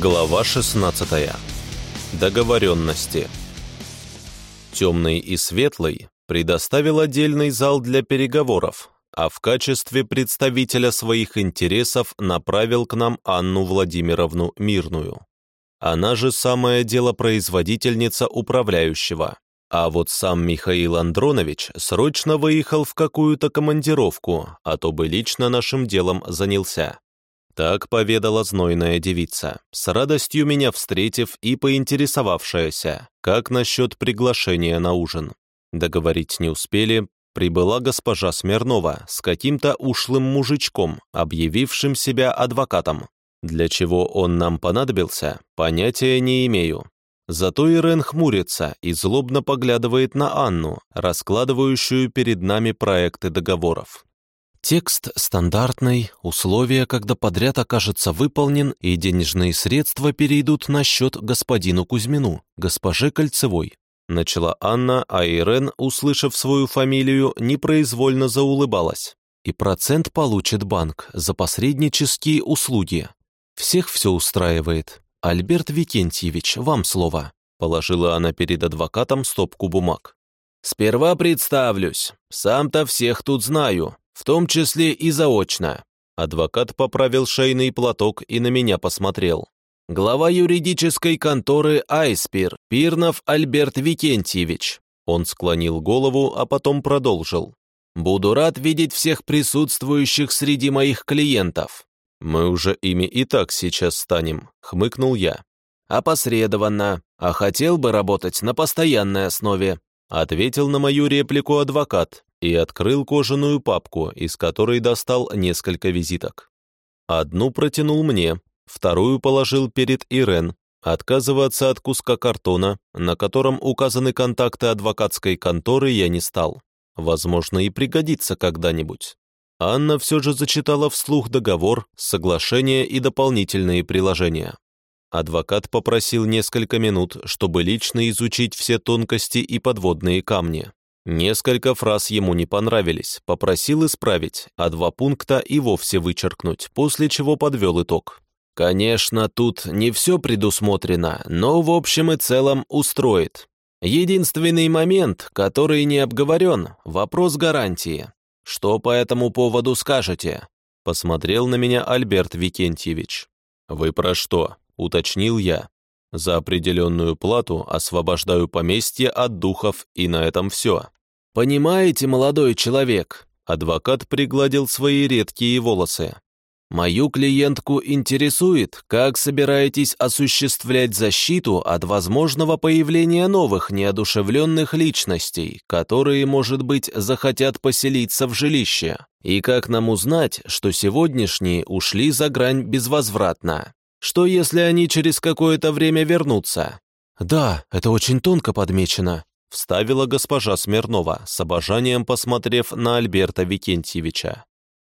Глава 16. Договоренности. Темный и Светлый предоставил отдельный зал для переговоров, а в качестве представителя своих интересов направил к нам Анну Владимировну Мирную. Она же самая делопроизводительница управляющего. А вот сам Михаил Андронович срочно выехал в какую-то командировку, а то бы лично нашим делом занялся. Так поведала знойная девица, с радостью меня встретив и поинтересовавшаяся, как насчет приглашения на ужин. Договорить не успели, прибыла госпожа Смирнова с каким-то ушлым мужичком, объявившим себя адвокатом. Для чего он нам понадобился, понятия не имею. Зато Ирен хмурится и злобно поглядывает на Анну, раскладывающую перед нами проекты договоров. Текст стандартный, условия, когда подряд окажется выполнен и денежные средства перейдут на счет господину Кузьмину, госпоже Кольцевой. Начала Анна, а Ирен, услышав свою фамилию, непроизвольно заулыбалась. И процент получит банк за посреднические услуги. Всех все устраивает. Альберт Викентьевич, вам слово. Положила она перед адвокатом стопку бумаг. «Сперва представлюсь. Сам-то всех тут знаю в том числе и заочно. Адвокат поправил шейный платок и на меня посмотрел. Глава юридической конторы «Айспир» Пирнов Альберт Викентьевич. Он склонил голову, а потом продолжил. «Буду рад видеть всех присутствующих среди моих клиентов». «Мы уже ими и так сейчас станем», — хмыкнул я. «Опосредованно, а хотел бы работать на постоянной основе», — ответил на мою реплику адвокат и открыл кожаную папку, из которой достал несколько визиток. Одну протянул мне, вторую положил перед Ирен. Отказываться от куска картона, на котором указаны контакты адвокатской конторы, я не стал. Возможно, и пригодится когда-нибудь. Анна все же зачитала вслух договор, соглашение и дополнительные приложения. Адвокат попросил несколько минут, чтобы лично изучить все тонкости и подводные камни. Несколько фраз ему не понравились, попросил исправить, а два пункта и вовсе вычеркнуть, после чего подвел итог. Конечно, тут не все предусмотрено, но в общем и целом устроит. Единственный момент, который не обговорен, вопрос гарантии. Что по этому поводу скажете? Посмотрел на меня Альберт Викентьевич. «Вы про что?» — уточнил я. За определенную плату освобождаю поместье от духов, и на этом все. Понимаете, молодой человек, адвокат пригладил свои редкие волосы. Мою клиентку интересует, как собираетесь осуществлять защиту от возможного появления новых неодушевленных личностей, которые, может быть, захотят поселиться в жилище, и как нам узнать, что сегодняшние ушли за грань безвозвратно. Что если они через какое-то время вернутся? Да, это очень тонко подмечено, вставила госпожа Смирнова, с обожанием посмотрев на Альберта Викентьевича.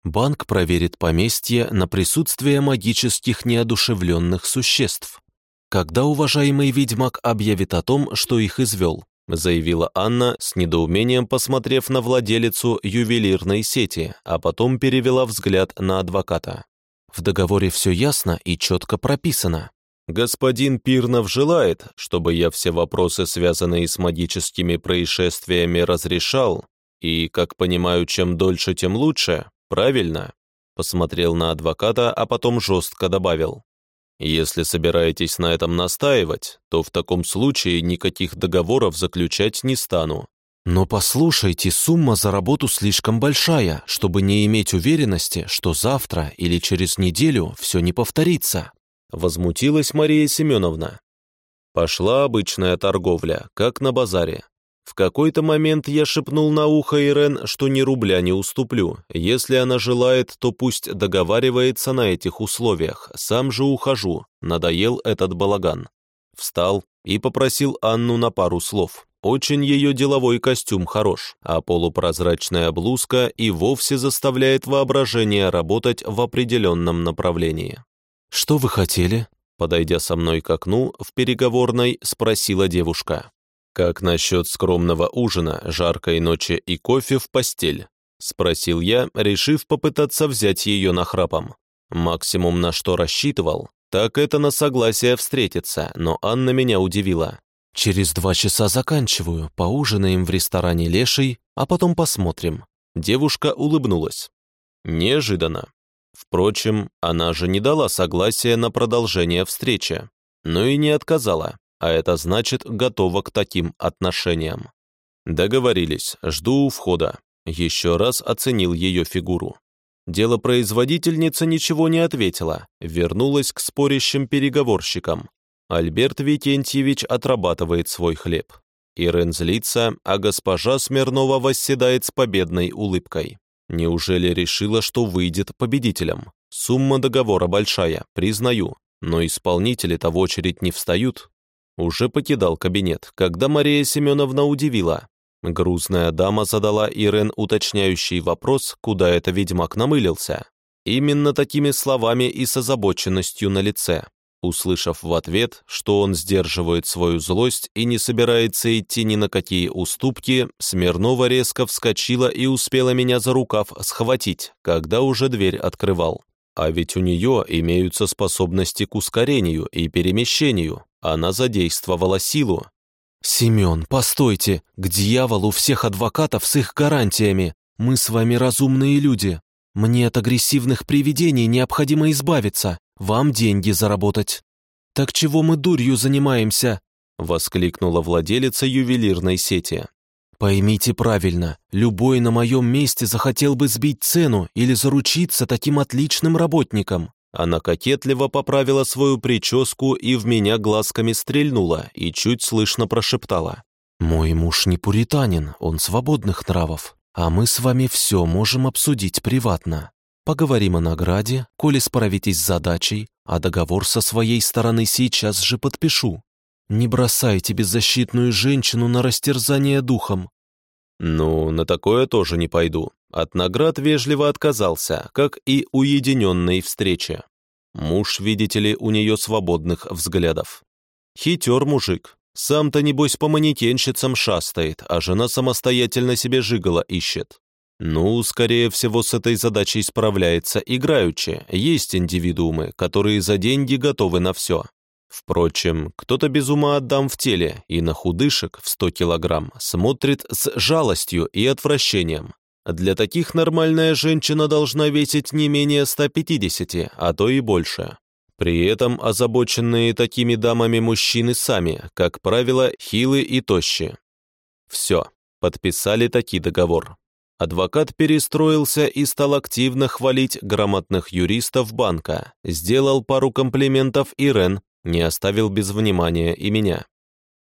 Банк проверит поместье на присутствие магических неодушевленных существ. Когда уважаемый ведьмак объявит о том, что их извел, заявила Анна, с недоумением посмотрев на владелицу ювелирной сети, а потом перевела взгляд на адвоката. В договоре все ясно и четко прописано. Господин Пирнов желает, чтобы я все вопросы, связанные с магическими происшествиями, разрешал, и, как понимаю, чем дольше, тем лучше, правильно?» Посмотрел на адвоката, а потом жестко добавил. «Если собираетесь на этом настаивать, то в таком случае никаких договоров заключать не стану. Но послушайте, сумма за работу слишком большая, чтобы не иметь уверенности, что завтра или через неделю все не повторится. Возмутилась Мария Семеновна. Пошла обычная торговля, как на базаре. В какой-то момент я шепнул на ухо Ирен, что ни рубля не уступлю. Если она желает, то пусть договаривается на этих условиях. Сам же ухожу. Надоел этот балаган. Встал и попросил Анну на пару слов. Очень ее деловой костюм хорош, а полупрозрачная блузка и вовсе заставляет воображение работать в определенном направлении. «Что вы хотели?» Подойдя со мной к окну, в переговорной спросила девушка. «Как насчет скромного ужина, жаркой ночи и кофе в постель?» Спросил я, решив попытаться взять ее нахрапом. Максимум, на что рассчитывал, Так это на согласие встретиться, но Анна меня удивила. «Через два часа заканчиваю, поужинаем в ресторане Леший, а потом посмотрим». Девушка улыбнулась. Неожиданно. Впрочем, она же не дала согласия на продолжение встречи, но и не отказала, а это значит готова к таким отношениям. Договорились, жду у входа. Еще раз оценил ее фигуру. Делопроизводительница ничего не ответила, вернулась к спорящим переговорщикам. Альберт Викентьевич отрабатывает свой хлеб. Ирен злится, а госпожа Смирнова восседает с победной улыбкой. Неужели решила, что выйдет победителем? Сумма договора большая, признаю, но исполнители-то в очередь не встают. Уже покидал кабинет, когда Мария Семеновна удивила. Грузная дама задала Ирен уточняющий вопрос, куда это ведьмак намылился. Именно такими словами и с озабоченностью на лице. Услышав в ответ, что он сдерживает свою злость и не собирается идти ни на какие уступки, Смирнова резко вскочила и успела меня за рукав схватить, когда уже дверь открывал. А ведь у нее имеются способности к ускорению и перемещению. Она задействовала силу. «Семен, постойте! К дьяволу всех адвокатов с их гарантиями! Мы с вами разумные люди! Мне от агрессивных привидений необходимо избавиться, вам деньги заработать. Так чего мы дурью занимаемся?» воскликнула владелица ювелирной сети. «Поймите правильно, любой на моем месте захотел бы сбить цену или заручиться таким отличным работником». Она кокетливо поправила свою прическу и в меня глазками стрельнула и чуть слышно прошептала. «Мой муж не пуританин, он свободных нравов. А мы с вами все можем обсудить приватно. Поговорим о награде, коли справитесь с задачей, а договор со своей стороны сейчас же подпишу. Не бросайте беззащитную женщину на растерзание духом». «Ну, на такое тоже не пойду». От наград вежливо отказался, как и уединенной встрече. Муж, видите ли, у нее свободных взглядов. Хитер мужик, сам-то, небось, по манекенщицам шастает, а жена самостоятельно себе жигала ищет. Ну, скорее всего, с этой задачей справляется играючи. Есть индивидуумы, которые за деньги готовы на все. Впрочем, кто-то без ума отдам в теле и на худышек в 100 килограмм смотрит с жалостью и отвращением. Для таких нормальная женщина должна весить не менее 150, а то и больше. При этом озабоченные такими дамами мужчины сами, как правило, хилы и тощи. Все, подписали таки договор. Адвокат перестроился и стал активно хвалить грамотных юристов банка, сделал пару комплиментов Ирен, не оставил без внимания и меня.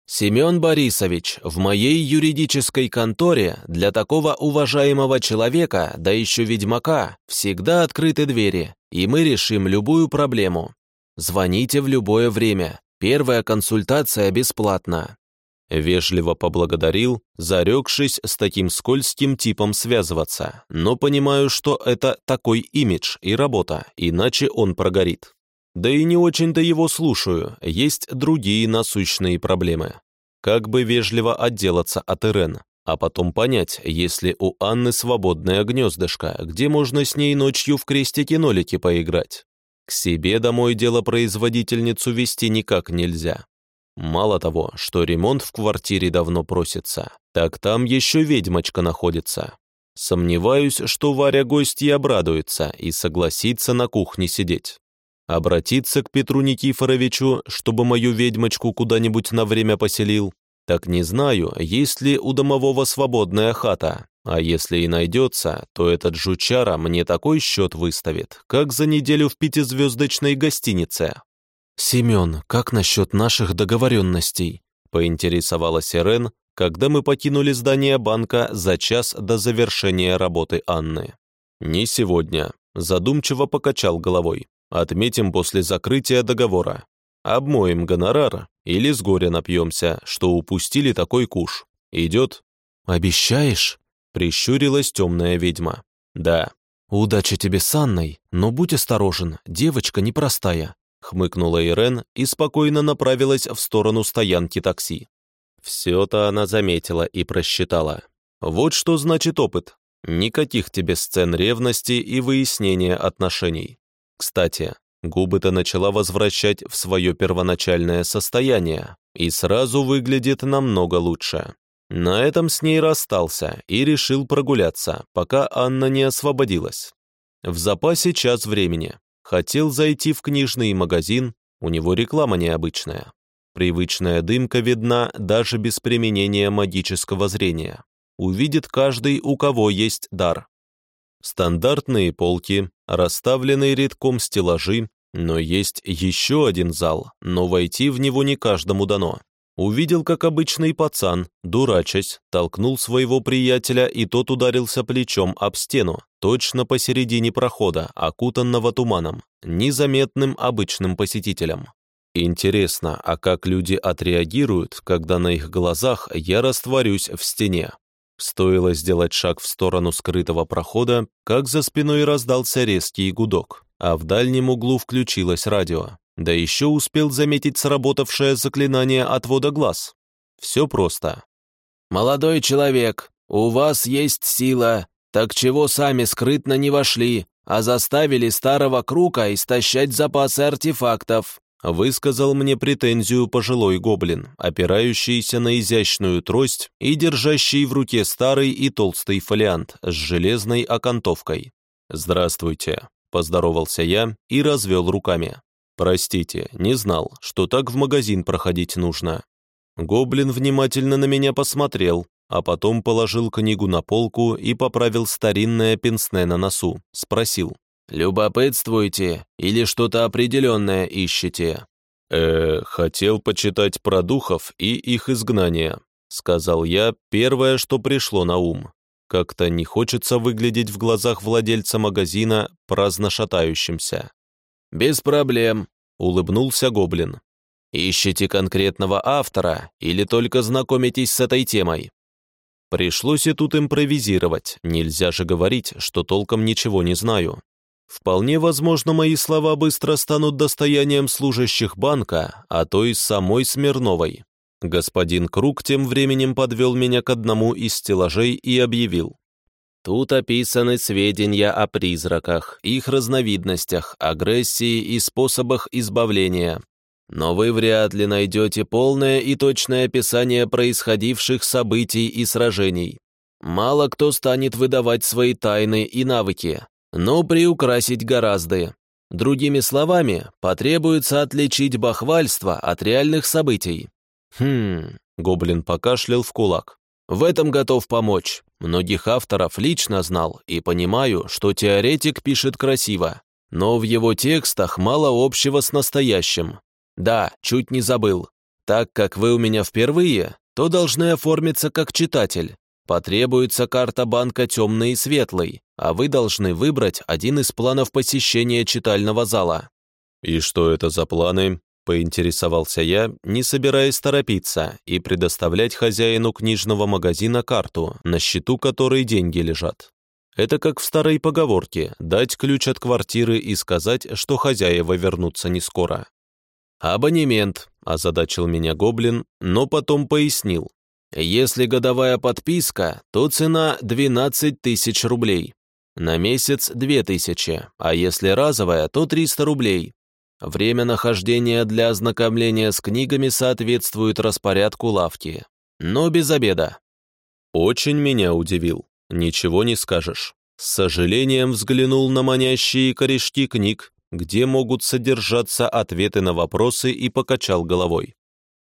«Семен Борисович, в моей юридической конторе для такого уважаемого человека, да еще ведьмака, всегда открыты двери, и мы решим любую проблему. Звоните в любое время. Первая консультация бесплатна». Вежливо поблагодарил, зарекшись с таким скользким типом связываться, но понимаю, что это такой имидж и работа, иначе он прогорит. Да и не очень-то его слушаю, есть другие насущные проблемы. Как бы вежливо отделаться от Ирен, а потом понять, если у Анны свободное гнездышко, где можно с ней ночью в крестики-нолики поиграть. К себе домой делопроизводительницу вести никак нельзя. Мало того, что ремонт в квартире давно просится, так там еще ведьмочка находится. Сомневаюсь, что Варя гости обрадуется и согласится на кухне сидеть. Обратиться к Петру Никифоровичу, чтобы мою ведьмочку куда-нибудь на время поселил, так не знаю, есть ли у домового свободная хата, а если и найдется, то этот жучара мне такой счет выставит, как за неделю в пятизвездочной гостинице. «Семен, как насчет наших договоренностей?» — поинтересовалась Ирен, когда мы покинули здание банка за час до завершения работы Анны. «Не сегодня», — задумчиво покачал головой. «Отметим после закрытия договора. Обмоем гонорар или с горя напьемся, что упустили такой куш. Идет?» «Обещаешь?» Прищурилась темная ведьма. «Да». «Удачи тебе с Анной, но будь осторожен, девочка непростая», хмыкнула Ирен и спокойно направилась в сторону стоянки такси. Все-то она заметила и просчитала. Вот что значит опыт. Никаких тебе сцен ревности и выяснения отношений. Кстати, Губы-то начала возвращать в свое первоначальное состояние и сразу выглядит намного лучше. На этом с ней расстался и решил прогуляться, пока Анна не освободилась. В запасе час времени. Хотел зайти в книжный магазин, у него реклама необычная. Привычная дымка видна даже без применения магического зрения. Увидит каждый, у кого есть дар. Стандартные полки, расставленные редком стеллажи, но есть еще один зал, но войти в него не каждому дано. Увидел, как обычный пацан, дурачась, толкнул своего приятеля, и тот ударился плечом об стену, точно посередине прохода, окутанного туманом, незаметным обычным посетителям. Интересно, а как люди отреагируют, когда на их глазах я растворюсь в стене? Стоило сделать шаг в сторону скрытого прохода, как за спиной раздался резкий гудок а в дальнем углу включилось радио. Да еще успел заметить сработавшее заклинание отвода глаз. Все просто. «Молодой человек, у вас есть сила, так чего сами скрытно не вошли, а заставили старого круга истощать запасы артефактов?» высказал мне претензию пожилой гоблин, опирающийся на изящную трость и держащий в руке старый и толстый фолиант с железной окантовкой. «Здравствуйте. Поздоровался я и развел руками. «Простите, не знал, что так в магазин проходить нужно». Гоблин внимательно на меня посмотрел, а потом положил книгу на полку и поправил старинное пенсне на носу. Спросил. «Любопытствуете или что-то определенное ищете?» «Э, хотел почитать про духов и их изгнание», — сказал я первое, что пришло на ум. Как-то не хочется выглядеть в глазах владельца магазина праздно шатающимся. «Без проблем», — улыбнулся Гоблин. «Ищете конкретного автора или только знакомитесь с этой темой?» Пришлось и тут импровизировать, нельзя же говорить, что толком ничего не знаю. Вполне возможно, мои слова быстро станут достоянием служащих банка, а то и самой Смирновой. Господин Круг тем временем подвел меня к одному из стеллажей и объявил. Тут описаны сведения о призраках, их разновидностях, агрессии и способах избавления. Но вы вряд ли найдете полное и точное описание происходивших событий и сражений. Мало кто станет выдавать свои тайны и навыки, но приукрасить гораздо. Другими словами, потребуется отличить бахвальство от реальных событий. «Хм...» — Гоблин покашлял в кулак. «В этом готов помочь. Многих авторов лично знал и понимаю, что теоретик пишет красиво, но в его текстах мало общего с настоящим. Да, чуть не забыл. Так как вы у меня впервые, то должны оформиться как читатель. Потребуется карта банка темный и светлый, а вы должны выбрать один из планов посещения читального зала». «И что это за планы?» Поинтересовался я, не собираясь торопиться и предоставлять хозяину книжного магазина карту, на счету которой деньги лежат. Это как в старой поговорке «дать ключ от квартиры и сказать, что хозяева вернутся не скоро». «Абонемент», – озадачил меня Гоблин, но потом пояснил. «Если годовая подписка, то цена 12 тысяч рублей. На месяц 2 тысячи, а если разовая, то 300 рублей. Время нахождения для ознакомления с книгами соответствует распорядку лавки, но без обеда. Очень меня удивил, ничего не скажешь. С сожалением взглянул на манящие корешки книг, где могут содержаться ответы на вопросы и покачал головой.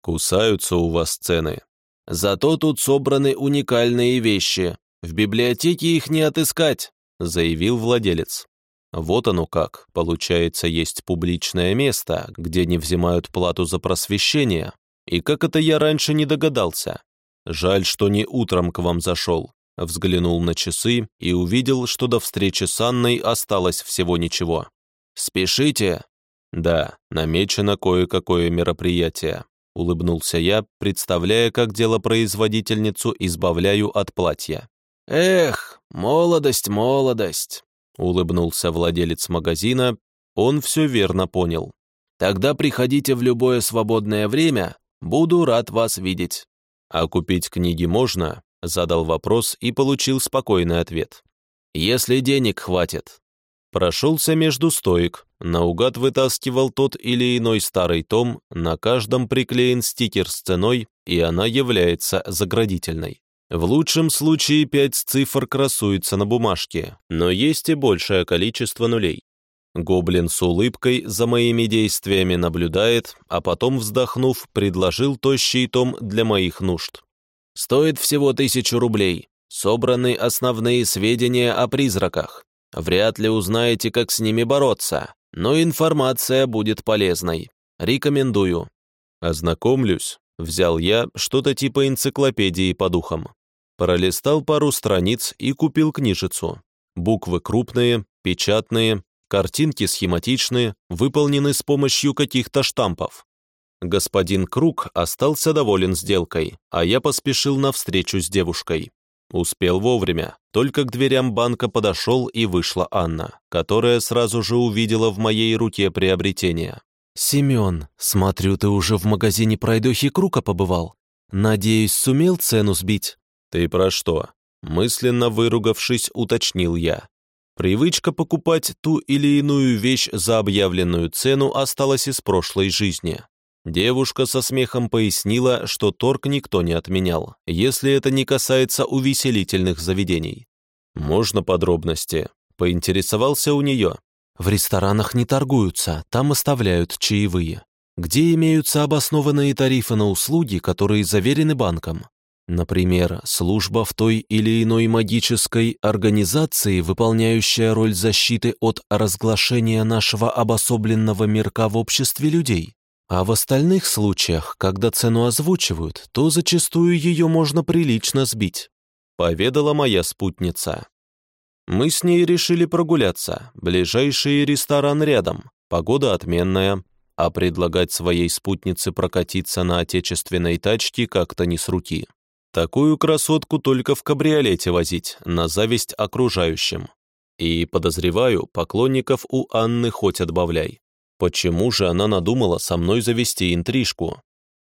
Кусаются у вас цены. Зато тут собраны уникальные вещи. В библиотеке их не отыскать, заявил владелец. Вот оно как. Получается, есть публичное место, где не взимают плату за просвещение. И как это я раньше не догадался? Жаль, что не утром к вам зашел. Взглянул на часы и увидел, что до встречи с Анной осталось всего ничего. «Спешите?» «Да, намечено кое-какое мероприятие», — улыбнулся я, представляя, как делопроизводительницу избавляю от платья. «Эх, молодость, молодость!» Улыбнулся владелец магазина, он все верно понял. «Тогда приходите в любое свободное время, буду рад вас видеть». «А купить книги можно?» Задал вопрос и получил спокойный ответ. «Если денег хватит». Прошелся между стоек, наугад вытаскивал тот или иной старый том, на каждом приклеен стикер с ценой, и она является заградительной. В лучшем случае пять цифр красуются на бумажке, но есть и большее количество нулей. Гоблин с улыбкой за моими действиями наблюдает, а потом, вздохнув, предложил тощий том для моих нужд. «Стоит всего тысячу рублей. Собраны основные сведения о призраках. Вряд ли узнаете, как с ними бороться, но информация будет полезной. Рекомендую. Ознакомлюсь. Взял я что-то типа энциклопедии по духам. Пролистал пару страниц и купил книжицу. Буквы крупные, печатные, картинки схематичные, выполнены с помощью каких-то штампов. Господин Круг остался доволен сделкой, а я поспешил навстречу с девушкой. Успел вовремя. Только к дверям банка подошел и вышла Анна, которая сразу же увидела в моей руке приобретение. «Семен, смотрю, ты уже в магазине пройдохи Крука побывал. Надеюсь, сумел цену сбить?» «Ты про что?» Мысленно выругавшись, уточнил я. Привычка покупать ту или иную вещь за объявленную цену осталась из прошлой жизни. Девушка со смехом пояснила, что торг никто не отменял, если это не касается увеселительных заведений. «Можно подробности?» – поинтересовался у нее. «В ресторанах не торгуются, там оставляют чаевые. Где имеются обоснованные тарифы на услуги, которые заверены банком? Например, служба в той или иной магической организации, выполняющая роль защиты от разглашения нашего обособленного мирка в обществе людей. А в остальных случаях, когда цену озвучивают, то зачастую ее можно прилично сбить», — поведала моя спутница. Мы с ней решили прогуляться, ближайший ресторан рядом, погода отменная, а предлагать своей спутнице прокатиться на отечественной тачке как-то не с руки. Такую красотку только в кабриолете возить, на зависть окружающим. И, подозреваю, поклонников у Анны хоть отбавляй. Почему же она надумала со мной завести интрижку?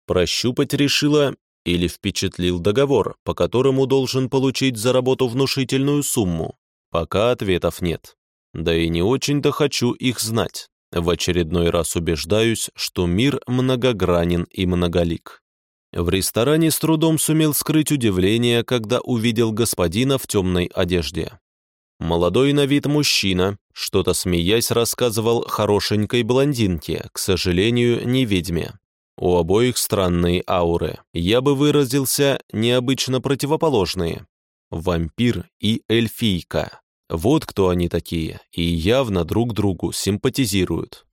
Прощупать решила или впечатлил договор, по которому должен получить за работу внушительную сумму? Пока ответов нет. Да и не очень-то хочу их знать. В очередной раз убеждаюсь, что мир многогранен и многолик. В ресторане с трудом сумел скрыть удивление, когда увидел господина в темной одежде. Молодой на вид мужчина, что-то смеясь, рассказывал хорошенькой блондинке, к сожалению, не ведьме. У обоих странные ауры. Я бы выразился необычно противоположные. Вампир и эльфийка. Вот кто они такие, и явно друг другу симпатизируют.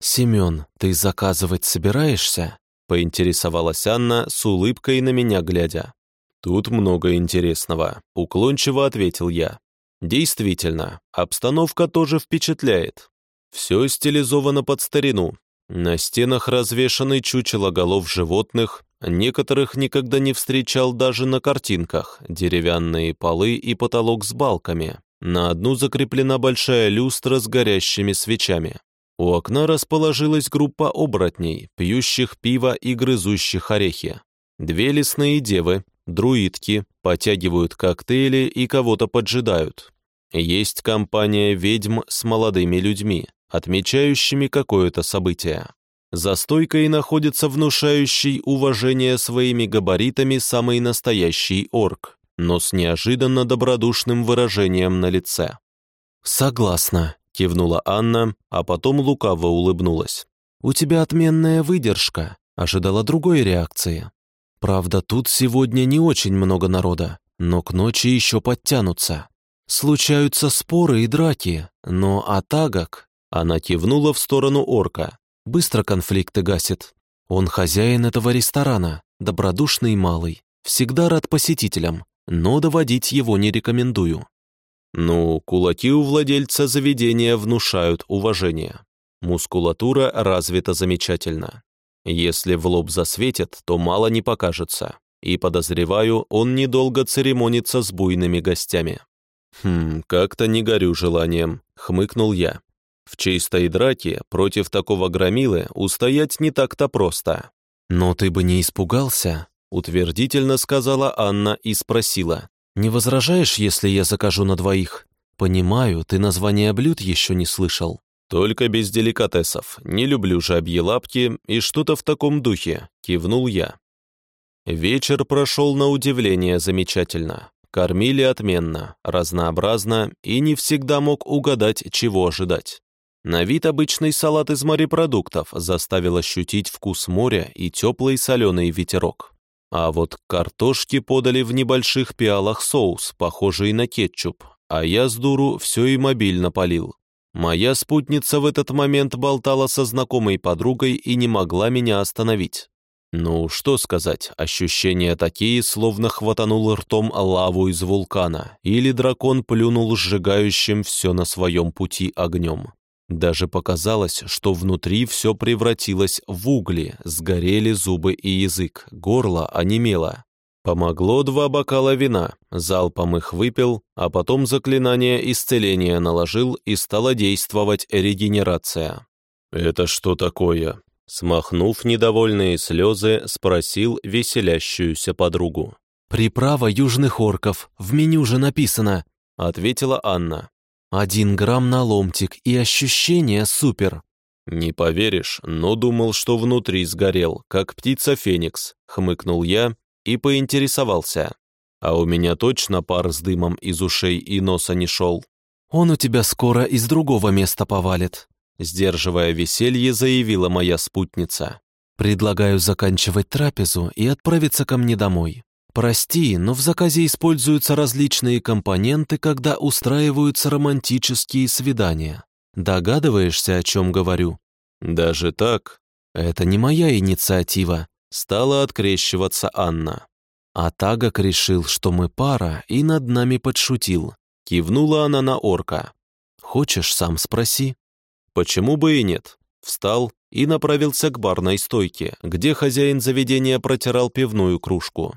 «Семен, ты заказывать собираешься?» Поинтересовалась Анна с улыбкой на меня глядя. «Тут много интересного», — уклончиво ответил я. Действительно, обстановка тоже впечатляет. Все стилизовано под старину. На стенах развешаны чучело голов животных, некоторых никогда не встречал даже на картинках, деревянные полы и потолок с балками. На одну закреплена большая люстра с горящими свечами. У окна расположилась группа оборотней, пьющих пиво и грызущих орехи. Две лесные девы, друидки, потягивают коктейли и кого-то поджидают. Есть компания ведьм с молодыми людьми, отмечающими какое-то событие. За стойкой находится внушающий уважение своими габаритами самый настоящий орк, но с неожиданно добродушным выражением на лице. «Согласна», — кивнула Анна, а потом лукаво улыбнулась. «У тебя отменная выдержка», — ожидала другой реакции. «Правда, тут сегодня не очень много народа, но к ночи еще подтянутся. Случаются споры и драки, но Атагак, она кивнула в сторону орка, быстро конфликты гасит. Он хозяин этого ресторана, добродушный малый, всегда рад посетителям, но доводить его не рекомендую. Ну, кулаки у владельца заведения внушают уважение. Мускулатура развита замечательно. Если в лоб засветит, то мало не покажется. И, подозреваю, он недолго церемонится с буйными гостями. «Хм, как-то не горю желанием», — хмыкнул я. «В чистой драке против такого громилы устоять не так-то просто». «Но ты бы не испугался?» — утвердительно сказала Анна и спросила. «Не возражаешь, если я закажу на двоих? Понимаю, ты название блюд еще не слышал. Только без деликатесов. Не люблю жабьи лапки и что-то в таком духе, кивнул я. Вечер прошел на удивление замечательно. Кормили отменно, разнообразно и не всегда мог угадать, чего ожидать. На вид обычный салат из морепродуктов заставил ощутить вкус моря и теплый соленый ветерок. А вот картошки подали в небольших пиалах соус, похожий на кетчуп, а я с дуру все и мобильно полил. Моя спутница в этот момент болтала со знакомой подругой и не могла меня остановить. Ну, что сказать, ощущения такие, словно хватанул ртом лаву из вулкана, или дракон плюнул сжигающим все на своем пути огнем. Даже показалось, что внутри все превратилось в угли, сгорели зубы и язык, горло онемело. Помогло два бокала вина, залпом их выпил, а потом заклинание исцеления наложил и стала действовать регенерация. «Это что такое?» Смахнув недовольные слезы, спросил веселящуюся подругу. «Приправа южных орков, в меню же написано», — ответила Анна. «Один грамм на ломтик, и ощущение супер». «Не поверишь, но думал, что внутри сгорел, как птица Феникс», — хмыкнул я и поинтересовался. «А у меня точно пар с дымом из ушей и носа не шел». «Он у тебя скоро из другого места повалит», Сдерживая веселье, заявила моя спутница. «Предлагаю заканчивать трапезу и отправиться ко мне домой. Прости, но в заказе используются различные компоненты, когда устраиваются романтические свидания. Догадываешься, о чем говорю?» «Даже так?» «Это не моя инициатива», — стала открещиваться Анна. А Тагок решил, что мы пара, и над нами подшутил. Кивнула она на орка. «Хочешь, сам спроси?» Почему бы и нет? Встал и направился к барной стойке, где хозяин заведения протирал пивную кружку.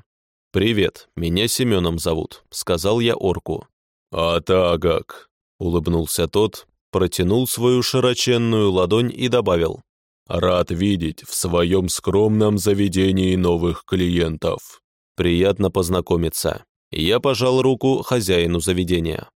«Привет, меня Семеном зовут», — сказал я орку. «А так улыбнулся тот, протянул свою широченную ладонь и добавил. «Рад видеть в своем скромном заведении новых клиентов». «Приятно познакомиться». Я пожал руку хозяину заведения.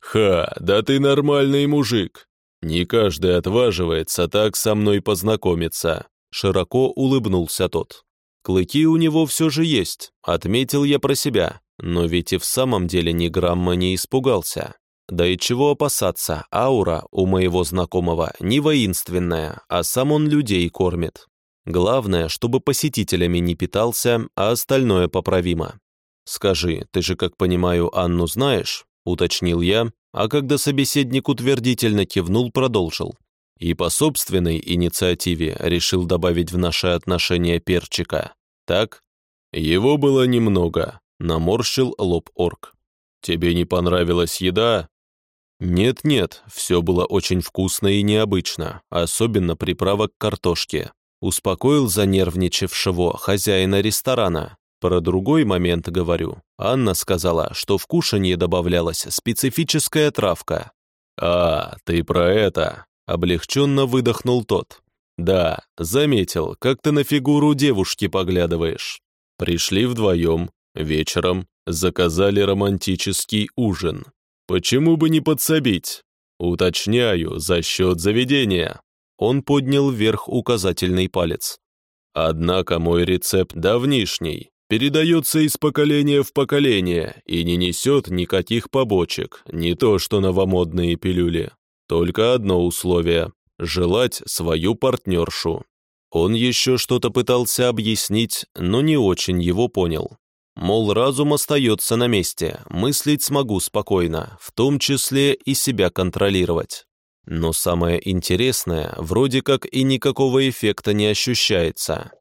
«Ха, да ты нормальный мужик. «Не каждый отваживается так со мной познакомиться», — широко улыбнулся тот. «Клыки у него все же есть», — отметил я про себя, но ведь и в самом деле ни грамма не испугался. Да и чего опасаться, аура у моего знакомого не воинственная, а сам он людей кормит. Главное, чтобы посетителями не питался, а остальное поправимо. «Скажи, ты же, как понимаю, Анну знаешь?» — уточнил я, а когда собеседник утвердительно кивнул, продолжил. И по собственной инициативе решил добавить в наши отношения перчика. Так? Его было немного, наморщил лоб орк. Тебе не понравилась еда? Нет-нет, все было очень вкусно и необычно, особенно приправа к картошке. Успокоил занервничавшего хозяина ресторана, про другой момент говорю. Анна сказала, что в кушанье добавлялась специфическая травка. «А, ты про это!» — облегченно выдохнул тот. «Да, заметил, как ты на фигуру девушки поглядываешь. Пришли вдвоем, вечером, заказали романтический ужин. Почему бы не подсобить? Уточняю, за счет заведения». Он поднял вверх указательный палец. Однако мой рецепт давнишний, передается из поколения в поколение и не несет никаких побочек, не то что новомодные пилюли. Только одно условие – желать свою партнершу. Он еще что-то пытался объяснить, но не очень его понял. Мол, разум остается на месте, мыслить смогу спокойно, в том числе и себя контролировать. Но самое интересное, вроде как и никакого эффекта не ощущается.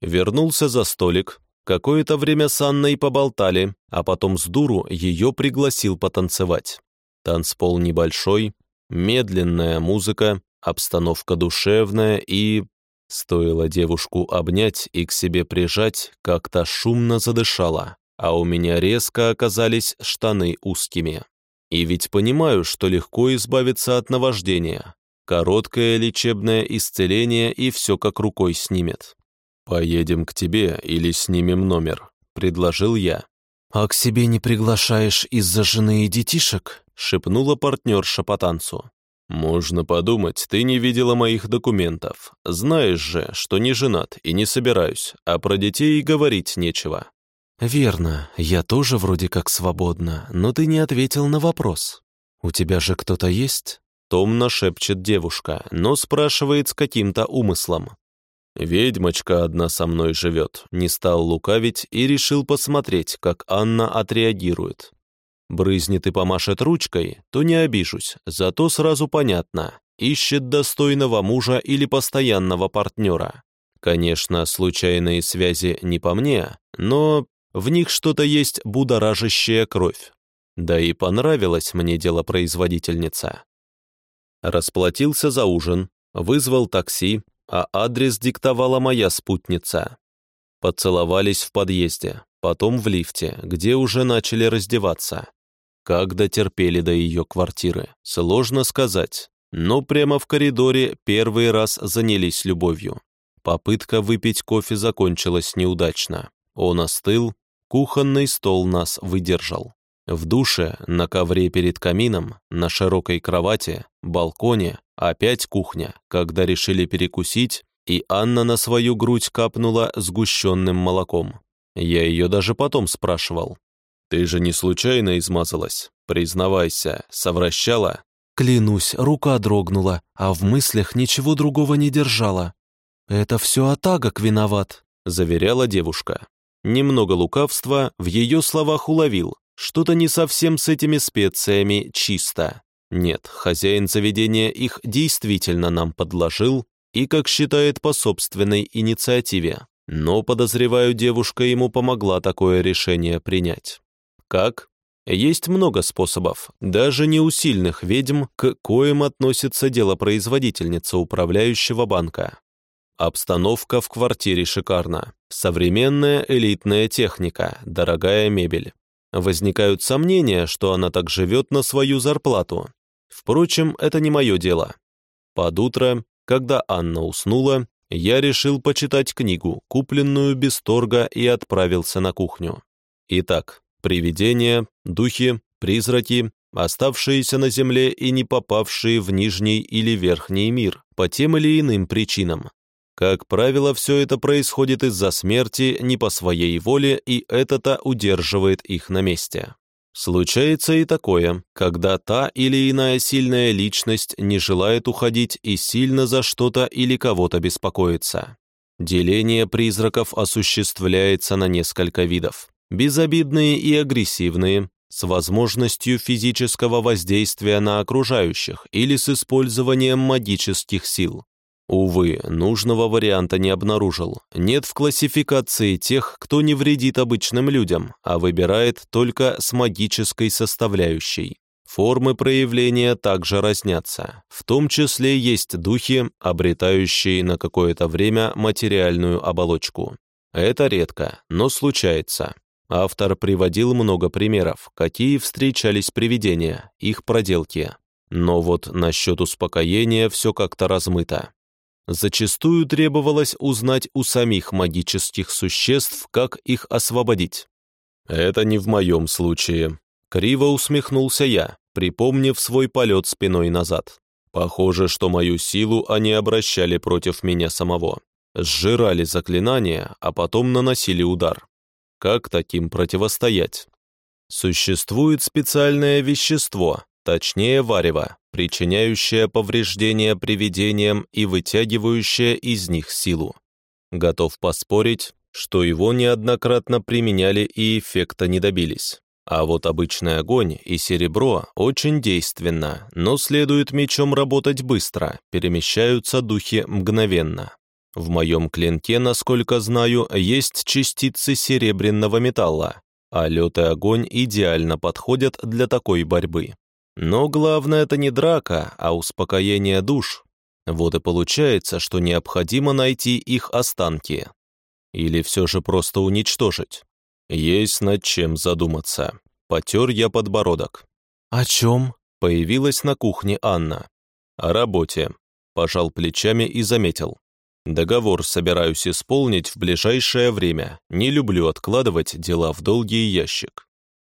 Вернулся за столик, Какое-то время с Анной поболтали, а потом с дуру ее пригласил потанцевать. Танцпол небольшой, медленная музыка, обстановка душевная и... Стоило девушку обнять и к себе прижать, как-то шумно задышала, а у меня резко оказались штаны узкими. И ведь понимаю, что легко избавиться от наваждения. Короткое лечебное исцеление и все как рукой снимет. «Поедем к тебе или снимем номер», — предложил я. «А к себе не приглашаешь из-за жены и детишек?» — шепнула партнерша по танцу. «Можно подумать, ты не видела моих документов. Знаешь же, что не женат и не собираюсь, а про детей говорить нечего». «Верно, я тоже вроде как свободна, но ты не ответил на вопрос. У тебя же кто-то есть?» Томно шепчет девушка, но спрашивает с каким-то умыслом. «Ведьмочка одна со мной живет», не стал лукавить и решил посмотреть, как Анна отреагирует. Брызнет и помашет ручкой, то не обижусь, зато сразу понятно, ищет достойного мужа или постоянного партнера. Конечно, случайные связи не по мне, но в них что-то есть будоражащая кровь. Да и понравилась мне делопроизводительница. Расплатился за ужин, вызвал такси, а адрес диктовала моя спутница. Поцеловались в подъезде, потом в лифте, где уже начали раздеваться. Как дотерпели до ее квартиры, сложно сказать, но прямо в коридоре первый раз занялись любовью. Попытка выпить кофе закончилась неудачно. Он остыл, кухонный стол нас выдержал. В душе, на ковре перед камином, на широкой кровати, балконе, опять кухня, когда решили перекусить, и Анна на свою грудь капнула сгущенным молоком. Я ее даже потом спрашивал. «Ты же не случайно измазалась? Признавайся, совращала?» Клянусь, рука дрогнула, а в мыслях ничего другого не держала. «Это все Атагок виноват», — заверяла девушка. Немного лукавства в ее словах уловил, что-то не совсем с этими специями чисто. Нет, хозяин заведения их действительно нам подложил и, как считает, по собственной инициативе. Но, подозреваю, девушка ему помогла такое решение принять. Как? Есть много способов, даже не у сильных ведьм, к коим относится делопроизводительница управляющего банка. Обстановка в квартире шикарна. Современная элитная техника, дорогая мебель. Возникают сомнения, что она так живет на свою зарплату. Впрочем, это не мое дело. Под утро, когда Анна уснула, я решил почитать книгу, купленную без торга, и отправился на кухню. Итак, привидения, духи, призраки, оставшиеся на земле и не попавшие в нижний или верхний мир по тем или иным причинам. Как правило, все это происходит из-за смерти не по своей воле, и это-то удерживает их на месте. Случается и такое, когда та или иная сильная личность не желает уходить и сильно за что-то или кого-то беспокоится. Деление призраков осуществляется на несколько видов. Безобидные и агрессивные, с возможностью физического воздействия на окружающих или с использованием магических сил. Увы, нужного варианта не обнаружил. Нет в классификации тех, кто не вредит обычным людям, а выбирает только с магической составляющей. Формы проявления также разнятся. В том числе есть духи, обретающие на какое-то время материальную оболочку. Это редко, но случается. Автор приводил много примеров, какие встречались привидения, их проделки. Но вот насчет успокоения все как-то размыто. Зачастую требовалось узнать у самих магических существ, как их освободить. «Это не в моем случае», — криво усмехнулся я, припомнив свой полет спиной назад. Похоже, что мою силу они обращали против меня самого. Сжирали заклинания, а потом наносили удар. Как таким противостоять? Существует специальное вещество, точнее варево, причиняющее повреждения привидениям и вытягивающее из них силу. Готов поспорить, что его неоднократно применяли и эффекта не добились. А вот обычный огонь и серебро очень действенно, но следует мечом работать быстро, перемещаются духи мгновенно. В моем клинке, насколько знаю, есть частицы серебряного металла, а лед и огонь идеально подходят для такой борьбы. Но главное это не драка, а успокоение душ. Вот и получается, что необходимо найти их останки. Или все же просто уничтожить. Есть над чем задуматься. Потер я подбородок. «О чем?» — появилась на кухне Анна. «О работе». Пожал плечами и заметил. Договор собираюсь исполнить в ближайшее время. Не люблю откладывать дела в долгий ящик.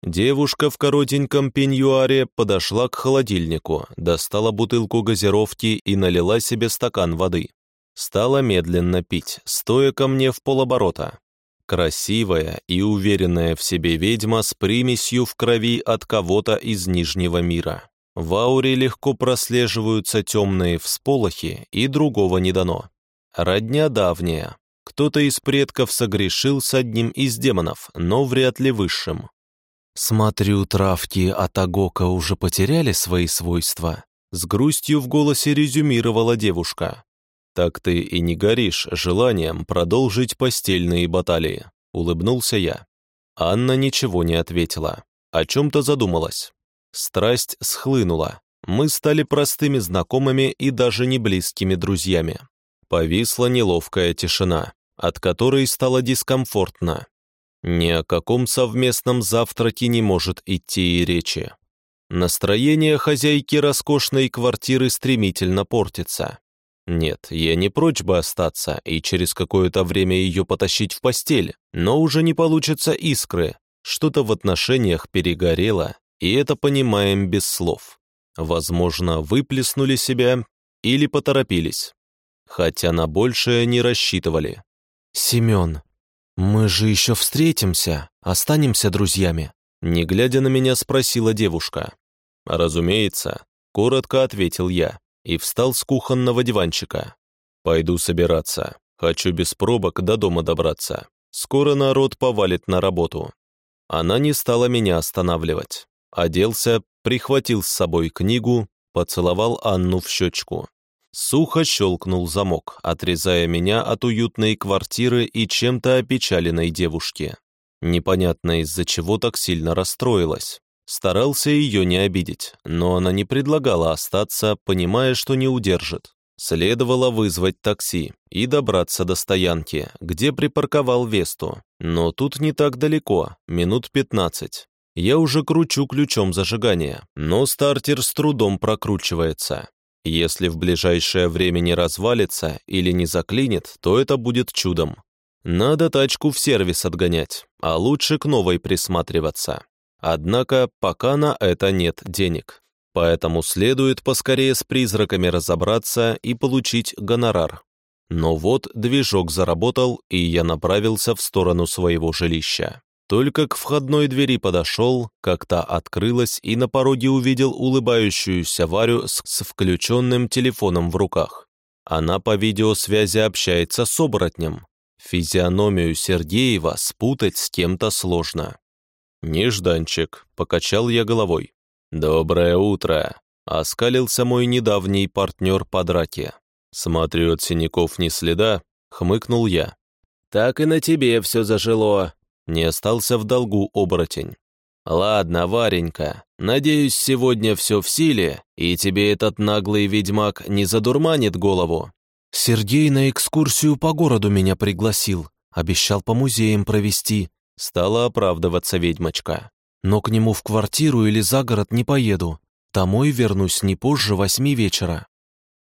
Девушка в коротеньком пеньюаре подошла к холодильнику, достала бутылку газировки и налила себе стакан воды. Стала медленно пить, стоя ко мне в полоборота. Красивая и уверенная в себе ведьма с примесью в крови от кого-то из Нижнего мира. В ауре легко прослеживаются темные всполохи, и другого не дано. Родня давняя. Кто-то из предков согрешил с одним из демонов, но вряд ли высшим. «Смотрю, травки от Агока уже потеряли свои свойства», с грустью в голосе резюмировала девушка. «Так ты и не горишь желанием продолжить постельные баталии», улыбнулся я. Анна ничего не ответила, о чем-то задумалась. Страсть схлынула, мы стали простыми знакомыми и даже не близкими друзьями. Повисла неловкая тишина, от которой стало дискомфортно. Ни о каком совместном завтраке не может идти и речи. Настроение хозяйки роскошной квартиры стремительно портится. Нет, я не прочь бы остаться и через какое-то время ее потащить в постель, но уже не получится искры. Что-то в отношениях перегорело, и это понимаем без слов. Возможно, выплеснули себя или поторопились. Хотя на большее не рассчитывали. «Семен, «Мы же еще встретимся, останемся друзьями», не глядя на меня спросила девушка. «Разумеется», — коротко ответил я и встал с кухонного диванчика. «Пойду собираться. Хочу без пробок до дома добраться. Скоро народ повалит на работу». Она не стала меня останавливать. Оделся, прихватил с собой книгу, поцеловал Анну в щечку. Сухо щелкнул замок, отрезая меня от уютной квартиры и чем-то опечаленной девушки. Непонятно, из-за чего так сильно расстроилась. Старался ее не обидеть, но она не предлагала остаться, понимая, что не удержит. Следовало вызвать такси и добраться до стоянки, где припарковал Весту. Но тут не так далеко, минут пятнадцать. Я уже кручу ключом зажигания, но стартер с трудом прокручивается. Если в ближайшее время не развалится или не заклинит, то это будет чудом. Надо тачку в сервис отгонять, а лучше к новой присматриваться. Однако пока на это нет денег. Поэтому следует поскорее с призраками разобраться и получить гонорар. Но вот движок заработал, и я направился в сторону своего жилища. Только к входной двери подошел, как та открылась, и на пороге увидел улыбающуюся Варю с, включенным телефоном в руках. Она по видеосвязи общается с оборотнем. Физиономию Сергеева спутать с кем-то сложно. «Нежданчик», — покачал я головой. «Доброе утро», — оскалился мой недавний партнер по драке. «Смотрю, от синяков ни следа», — хмыкнул я. «Так и на тебе все зажило», не остался в долгу оборотень. «Ладно, Варенька, надеюсь, сегодня все в силе, и тебе этот наглый ведьмак не задурманит голову». «Сергей на экскурсию по городу меня пригласил, обещал по музеям провести», стала оправдываться ведьмочка. «Но к нему в квартиру или за город не поеду. Домой вернусь не позже восьми вечера».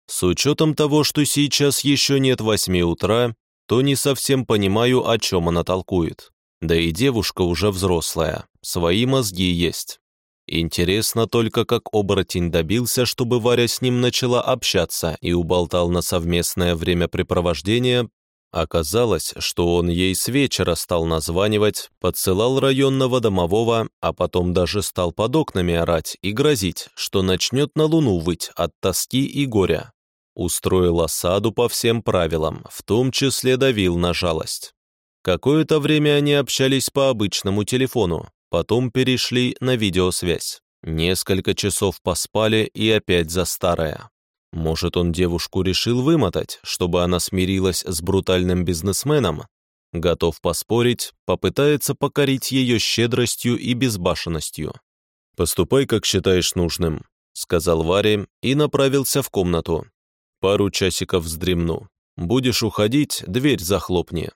С учетом того, что сейчас еще нет восьми утра, то не совсем понимаю, о чем она толкует. Да и девушка уже взрослая, свои мозги есть. Интересно только, как оборотень добился, чтобы Варя с ним начала общаться и уболтал на совместное времяпрепровождение. Оказалось, что он ей с вечера стал названивать, подсылал районного домового, а потом даже стал под окнами орать и грозить, что начнет на луну выть от тоски и горя. Устроил осаду по всем правилам, в том числе давил на жалость. Какое-то время они общались по обычному телефону, потом перешли на видеосвязь. Несколько часов поспали и опять за старое. Может, он девушку решил вымотать, чтобы она смирилась с брутальным бизнесменом? Готов поспорить, попытается покорить ее щедростью и безбашенностью. «Поступай, как считаешь нужным», — сказал Варе и направился в комнату. «Пару часиков вздремну. Будешь уходить, дверь захлопни,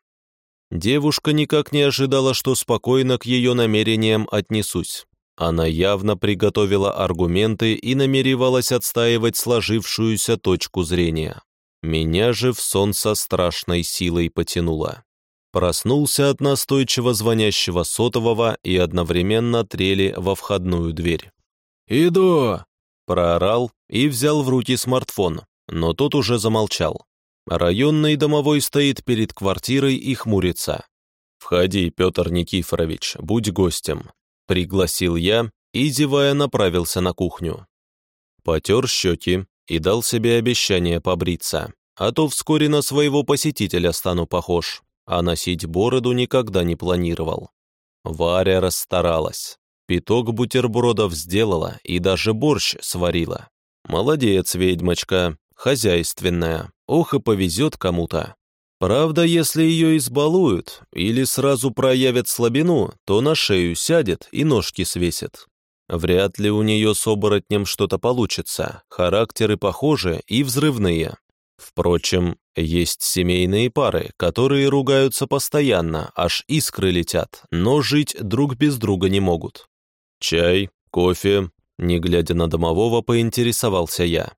Девушка никак не ожидала, что спокойно к ее намерениям отнесусь. Она явно приготовила аргументы и намеревалась отстаивать сложившуюся точку зрения. Меня же в сон со страшной силой потянуло. Проснулся от настойчиво звонящего сотового и одновременно трели во входную дверь. «Иду!» – проорал и взял в руки смартфон, но тот уже замолчал. Районный домовой стоит перед квартирой и хмурится. «Входи, Петр Никифорович, будь гостем», – пригласил я и, зевая, направился на кухню. Потер щеки и дал себе обещание побриться, а то вскоре на своего посетителя стану похож а носить бороду никогда не планировал. Варя расстаралась. Пяток бутербродов сделала и даже борщ сварила. Молодец, ведьмочка, хозяйственная. Ох и повезет кому-то. Правда, если ее избалуют или сразу проявят слабину, то на шею сядет и ножки свесит. Вряд ли у нее с оборотнем что-то получится, характеры похожи и взрывные. Впрочем, есть семейные пары, которые ругаются постоянно, аж искры летят, но жить друг без друга не могут. Чай, кофе, не глядя на домового, поинтересовался я.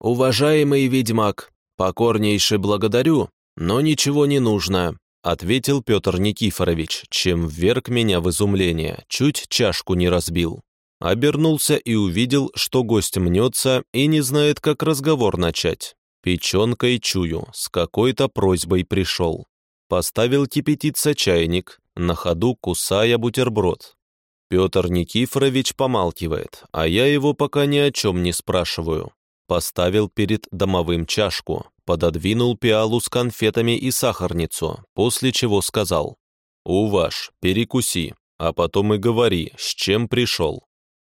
«Уважаемый ведьмак, покорнейше благодарю, но ничего не нужно», ответил Петр Никифорович, чем вверг меня в изумление, чуть чашку не разбил. Обернулся и увидел, что гость мнется и не знает, как разговор начать. Печенкой чую, с какой-то просьбой пришел. Поставил кипятиться чайник, на ходу кусая бутерброд. Петр Никифорович помалкивает, а я его пока ни о чем не спрашиваю. Поставил перед домовым чашку, пододвинул пиалу с конфетами и сахарницу, после чего сказал «Уваж, перекуси, а потом и говори, с чем пришел».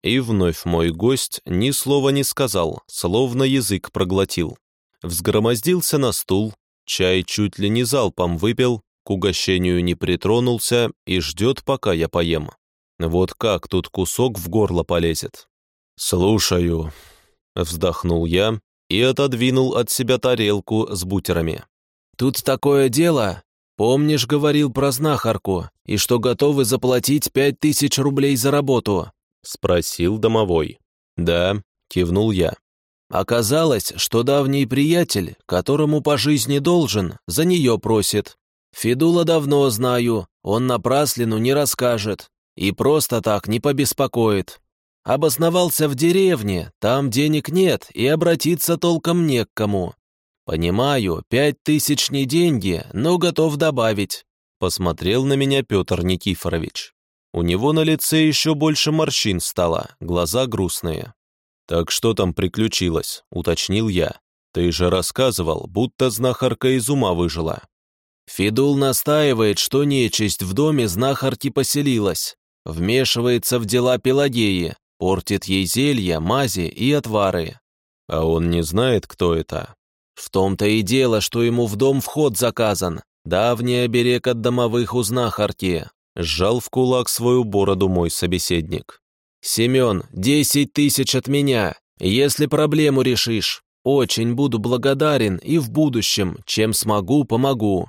И вновь мой гость ни слова не сказал, словно язык проглотил взгромоздился на стул, чай чуть ли не залпом выпил, к угощению не притронулся и ждет, пока я поем. Вот как тут кусок в горло полезет. «Слушаю», — вздохнул я и отодвинул от себя тарелку с бутерами. «Тут такое дело. Помнишь, говорил про знахарку, и что готовы заплатить пять тысяч рублей за работу?» — спросил домовой. «Да», — кивнул я. Оказалось, что давний приятель, которому по жизни должен, за нее просит. Федула давно знаю, он напраслину не расскажет и просто так не побеспокоит. Обосновался в деревне, там денег нет и обратиться толком не к кому. Понимаю, пять тысяч не деньги, но готов добавить. Посмотрел на меня Петр Никифорович. У него на лице еще больше морщин стало, глаза грустные. «Так что там приключилось?» — уточнил я. «Ты же рассказывал, будто знахарка из ума выжила». Фидул настаивает, что нечисть в доме знахарки поселилась, вмешивается в дела Пелагеи, портит ей зелья, мази и отвары. А он не знает, кто это. В том-то и дело, что ему в дом вход заказан, давний оберег от домовых у знахарки. Сжал в кулак свою бороду мой собеседник. «Семен, десять тысяч от меня, если проблему решишь. Очень буду благодарен и в будущем, чем смогу, помогу».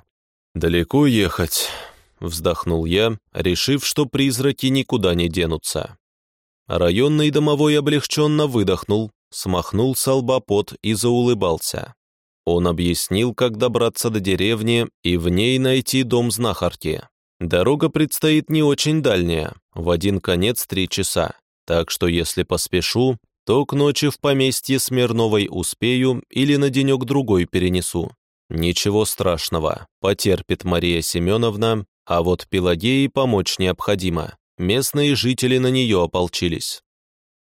«Далеко ехать», — вздохнул я, решив, что призраки никуда не денутся. Районный домовой облегченно выдохнул, смахнул с лба пот и заулыбался. Он объяснил, как добраться до деревни и в ней найти дом знахарки. Дорога предстоит не очень дальняя, в один конец три часа, так что если поспешу, то к ночи в поместье Смирновой успею или на денек-другой перенесу. Ничего страшного, потерпит Мария Семеновна, а вот Пелагеи помочь необходимо. Местные жители на нее ополчились.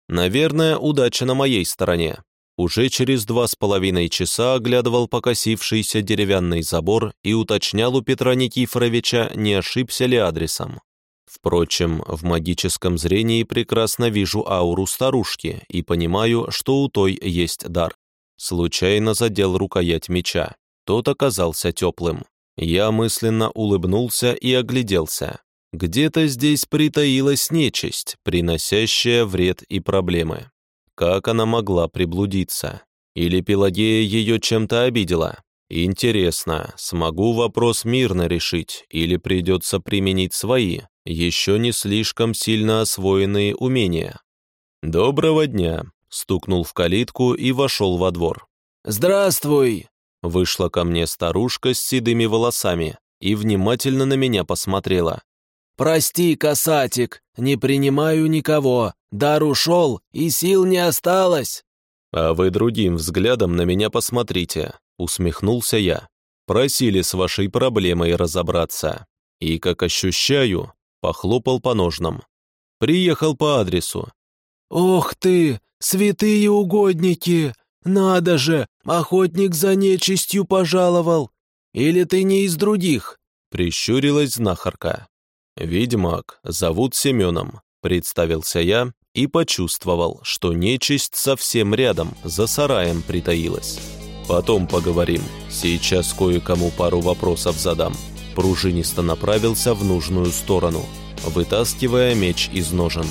Наверное, удача на моей стороне. Уже через два с половиной часа оглядывал покосившийся деревянный забор и уточнял у Петра Никифоровича, не ошибся ли адресом. Впрочем, в магическом зрении прекрасно вижу ауру старушки и понимаю, что у той есть дар. Случайно задел рукоять меча. Тот оказался теплым. Я мысленно улыбнулся и огляделся. Где-то здесь притаилась нечисть, приносящая вред и проблемы. Как она могла приблудиться? Или Пелагея ее чем-то обидела? Интересно, смогу вопрос мирно решить или придется применить свои, еще не слишком сильно освоенные умения? «Доброго дня!» — стукнул в калитку и вошел во двор. «Здравствуй!» Вышла ко мне старушка с седыми волосами и внимательно на меня посмотрела. «Прости, касатик, не принимаю никого. Дар ушел, и сил не осталось». «А вы другим взглядом на меня посмотрите», — усмехнулся я. «Просили с вашей проблемой разобраться. И, как ощущаю, похлопал по ножнам. Приехал по адресу». «Ох ты, святые угодники! Надо же, охотник за нечистью пожаловал! Или ты не из других?» Прищурилась знахарка. «Ведьмак, зовут Семеном», — представился я и почувствовал, что нечисть совсем рядом, за сараем притаилась. «Потом поговорим, сейчас кое-кому пару вопросов задам». Пружинисто направился в нужную сторону, вытаскивая меч из ножен.